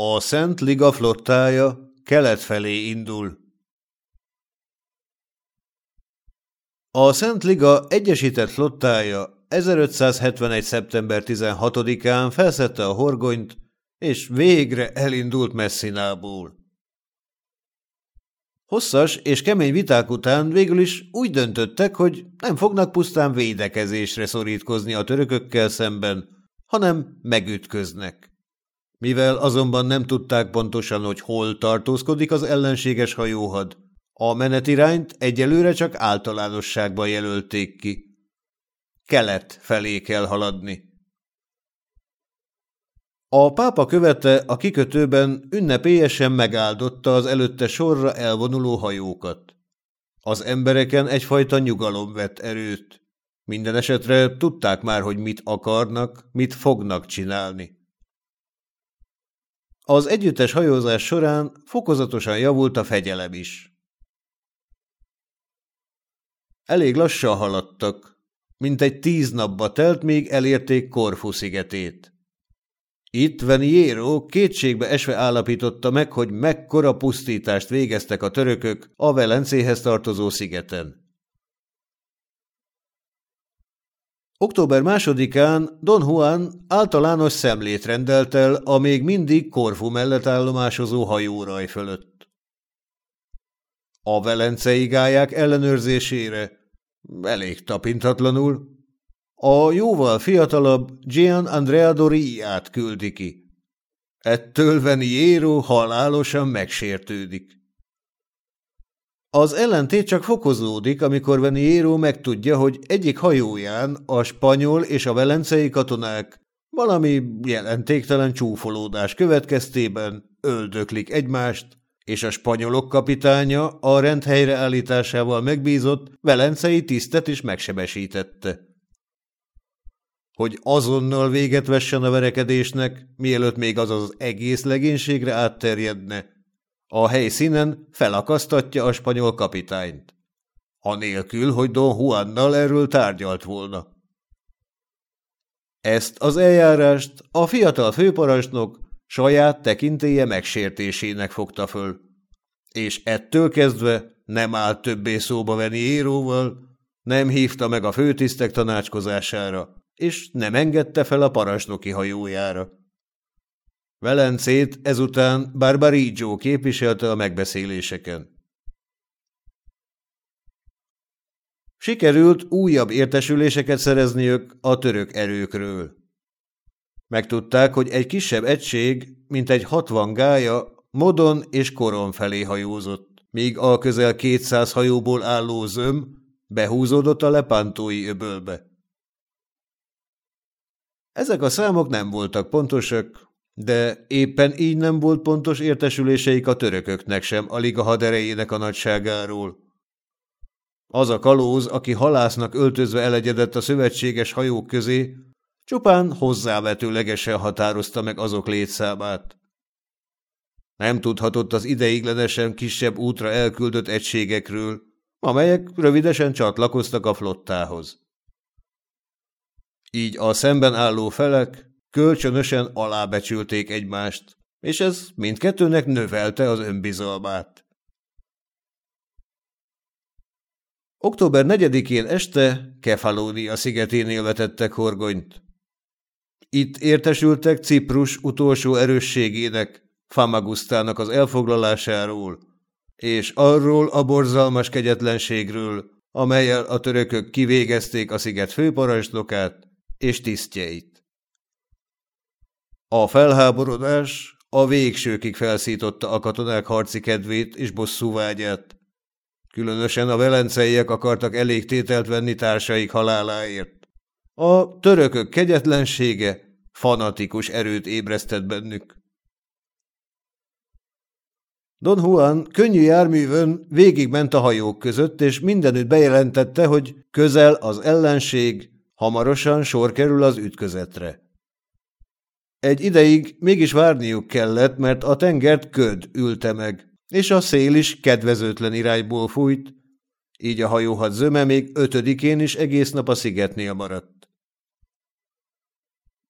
A Szent Liga flottája kelet felé indul. A Szent Liga egyesített flottája 1571. szeptember 16-án felszette a horgonyt, és végre elindult Messzinából. Hosszas és kemény viták után végül is úgy döntöttek, hogy nem fognak pusztán védekezésre szorítkozni a törökökkel szemben, hanem megütköznek. Mivel azonban nem tudták pontosan, hogy hol tartózkodik az ellenséges hajóhad, a menetirányt egyelőre csak általánosságban jelölték ki. Kelet felé kell haladni. A pápa követe a kikötőben ünnepélyesen megáldotta az előtte sorra elvonuló hajókat. Az embereken egyfajta nyugalom vett erőt. Minden esetre tudták már, hogy mit akarnak, mit fognak csinálni. Az együttes hajózás során fokozatosan javult a fegyelem is. Elég lassan haladtak, mint egy tíz napba telt, még elérték Korfu szigetét. Itt Veniero kétségbe esve állapította meg, hogy mekkora pusztítást végeztek a törökök a Velencéhez tartozó szigeten. Október másodikán Don Juan általános szemlét rendelt el a még mindig Korfu mellett állomásozó hajóraj fölött. A velencei gályák ellenőrzésére elég tapintatlanul a jóval fiatalabb Gian Andrea Doriát küldi ki. Ettől Veniero halálosan megsértődik. Az ellentét csak fokozódik, amikor Veniero megtudja, hogy egyik hajóján a spanyol és a velencei katonák valami jelentéktelen csúfolódás következtében öldöklik egymást, és a spanyolok kapitánya a rend helyreállításával megbízott velencei tisztet is megsebesítette hogy azonnal véget vessen a verekedésnek, mielőtt még az az egész legénységre átterjedne. A helyszínen felakasztatja a spanyol kapitányt. Anélkül, hogy Don Juannal erről tárgyalt volna. Ezt az eljárást a fiatal főparancsnok saját tekintélye megsértésének fogta föl, és ettől kezdve nem állt többé szóba venni éróval, nem hívta meg a főtisztek tanácskozására, és nem engedte fel a parancsnoki hajójára. Velencét ezután Barbarigo képviselte a megbeszéléseken. Sikerült újabb értesüléseket szerezniük a török erőkről. Megtudták, hogy egy kisebb egység, mint egy hatvan gája, Modon és Koron felé hajózott, míg a közel 200 hajóból álló zöm behúzódott a lepántói öbölbe. Ezek a számok nem voltak pontosak, de éppen így nem volt pontos értesüléseik a törököknek sem a liga haderejének a nagyságáról. Az a kalóz, aki halásznak öltözve elegyedett a szövetséges hajók közé, csupán hozzávetőlegesen határozta meg azok létszámát. Nem tudhatott az ideiglenesen kisebb útra elküldött egységekről, amelyek rövidesen csatlakoztak a flottához. Így a szemben álló felek kölcsönösen alábecsülték egymást, és ez mindkettőnek növelte az önbizalmát. Október 4-én este Kefalónia szigeténél vetettek horgonyt. Itt értesültek Ciprus utolsó erősségének, Famagusztának az elfoglalásáról, és arról a borzalmas kegyetlenségről, amelyel a törökök kivégezték a sziget főparancsnokát, és tisztjeit. A felháborodás a végsőkig felszította a katonák harci kedvét és bosszúvágyát. Különösen a velenceiek akartak elég tételt venni társaik haláláért. A törökök kegyetlensége fanatikus erőt ébresztett bennük. Don Juan könnyű járművön végigment a hajók között, és mindenütt bejelentette, hogy közel az ellenség, Hamarosan sor kerül az ütközetre. Egy ideig mégis várniuk kellett, mert a tengert köd ülte meg, és a szél is kedvezőtlen irányból fújt, így a hajóhat zöme még ötödikén is egész nap a szigetnél maradt.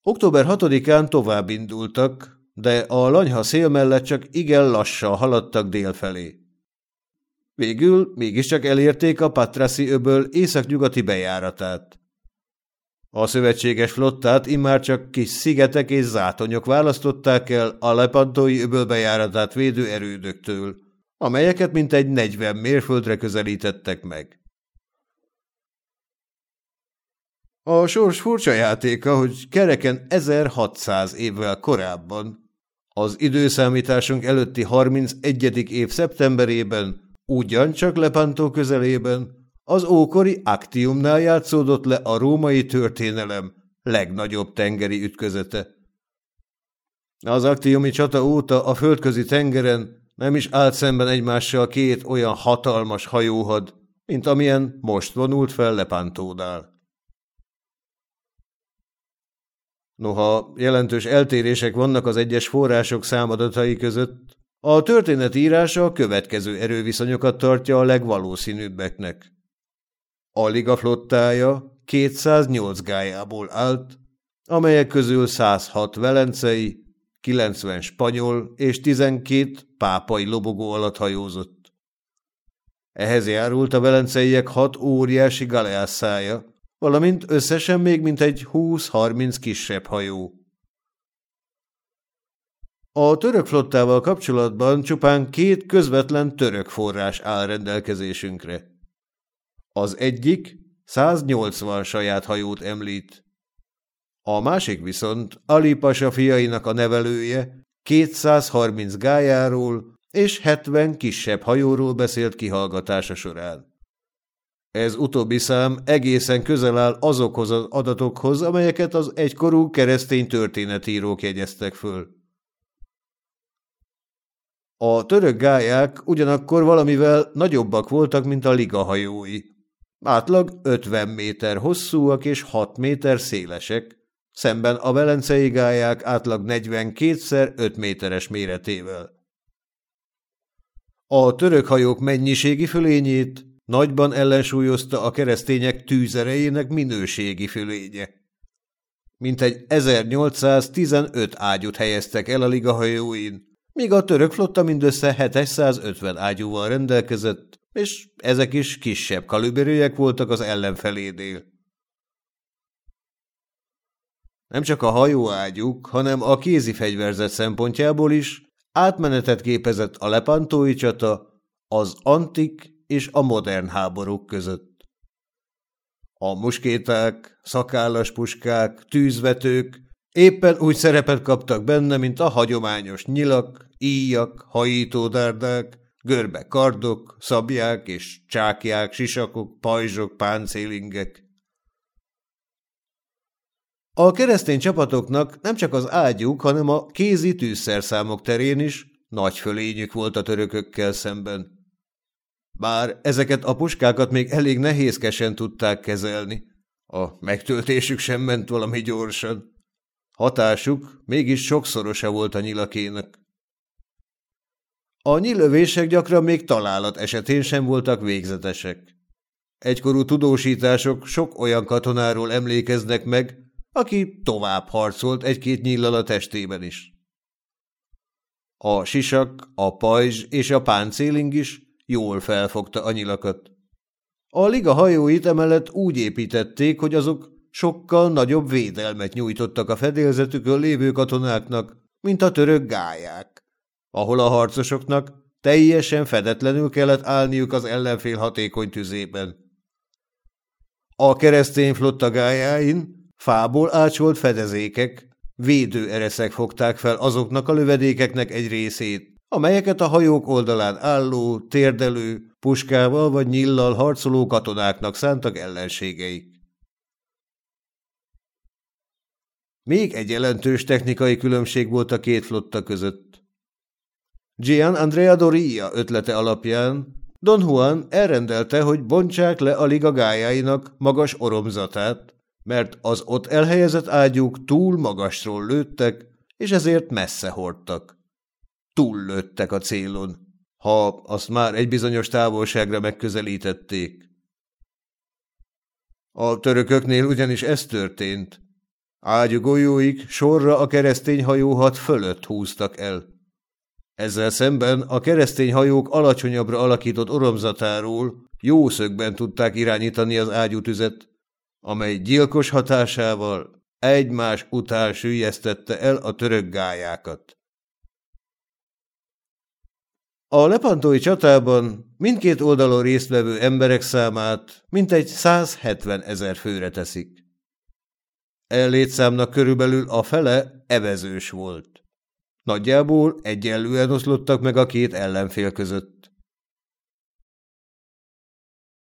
Október 6-án tovább indultak, de a lanyha szél mellett csak igen lassan haladtak dél felé. Végül mégiscsak elérték a Patraszi öböl északnyugati bejáratát. A szövetséges flottát immár csak kis szigetek és zátonyok választották el a Lepantói öböl bejáratát védő erődöktől, amelyeket mintegy 40 mérföldre közelítettek meg. A sors furcsa játéka, hogy kereken 1600 évvel korábban, az időszámításunk előtti 31. év szeptemberében, ugyancsak Lepantó közelében, az ókori Actiumnál játszódott le a római történelem legnagyobb tengeri ütközete. Az aktiumi csata óta a földközi tengeren nem is állt szemben egymással két olyan hatalmas hajóhad, mint amilyen most vonult fel Lepántónál. Noha jelentős eltérések vannak az egyes források számadatai között, a történetírása a következő erőviszonyokat tartja a legvalószínűbbeknek. A liga flottája 208 gályából állt, amelyek közül 106 velencei, 90 spanyol és 12 pápai lobogó alatt hajózott. Ehhez járult a velenceiek hat óriási galeásszája, valamint összesen még mintegy 20-30 kisebb hajó. A török flottával kapcsolatban csupán két közvetlen török forrás áll rendelkezésünkre. Az egyik 180 saját hajót említ. A másik viszont Ali fiainak a nevelője 230 gájáról és 70 kisebb hajóról beszélt kihallgatása során. Ez utóbbi szám egészen közel áll azokhoz az adatokhoz, amelyeket az egykorú keresztény történetírók jegyeztek föl. A török gályák ugyanakkor valamivel nagyobbak voltak, mint a liga hajói. Átlag 50 méter hosszúak és 6 méter szélesek, szemben a velencei gályák átlag 42-szer 5 méteres méretével. A török hajók mennyiségi fölényét nagyban ellensúlyozta a keresztények tűzerejének minőségi fölénye. Mintegy 1815 ágyút helyeztek el a liga hajóin, míg a török flotta mindössze 750 ágyúval rendelkezett, és ezek is kisebb kaliberűek voltak az ellenfelénél. Nem csak a hajóágyuk, hanem a kézi fegyverzet szempontjából is átmenetet képezett a lepantói csata az antik és a modern háborúk között. A muskéták, szakállas puskák, tűzvetők éppen úgy szerepet kaptak benne, mint a hagyományos nyilak, íjak, hajítódárdák, görbe kardok, szabják és csákják, sisakok, pajzsok, páncélingek. A keresztény csapatoknak nem csak az ágyuk, hanem a kézi tűzszerszámok terén is nagy fölényük volt a törökökkel szemben. Bár ezeket a puskákat még elég nehézkesen tudták kezelni, a megtöltésük sem ment valami gyorsan. Hatásuk mégis sokszorosa volt a nyilakének. A nyilövések gyakran még találat esetén sem voltak végzetesek. Egykorú tudósítások sok olyan katonáról emlékeznek meg, aki tovább harcolt egy-két nyillal a testében is. A sisak, a pajzs és a páncéling is jól felfogta a nyilakat. A liga hajóit emellett úgy építették, hogy azok sokkal nagyobb védelmet nyújtottak a fedélzetükön lévő katonáknak, mint a török gályák, ahol a harcosoknak teljesen fedetlenül kellett állniuk az ellenfél hatékony tüzében. A keresztény flotta gályáin fából ácsolt fedezékek, védőereszek fogták fel azoknak a lövedékeknek egy részét, amelyeket a hajók oldalán álló, térdelő, puskával vagy nyillal harcoló katonáknak szántak ellenségeik. Még egy jelentős technikai különbség volt a két flotta között. Gian Andrea Doria ötlete alapján Don Juan elrendelte, hogy bontsák le a liga gályáinak magas oromzatát, mert az ott elhelyezett ágyúk túl magasról lőttek, és ezért messze hordtak túllőttek a célon, ha azt már egy bizonyos távolságra megközelítették. A törököknél ugyanis ez történt. Ágyugójóik sorra a keresztény hajóhat fölött húztak el. Ezzel szemben a keresztény hajók alacsonyabbra alakított oromzatáról jó szögben tudták irányítani az ágyútüzet, amely gyilkos hatásával egymás után sűjesztette el a török gályákat. A lepantói csatában mindkét oldalon résztvevő emberek számát mintegy 170 ezer főre teszik. Ellétszámnak körülbelül a fele evezős volt. Nagyjából egyenlően oszlottak meg a két ellenfél között.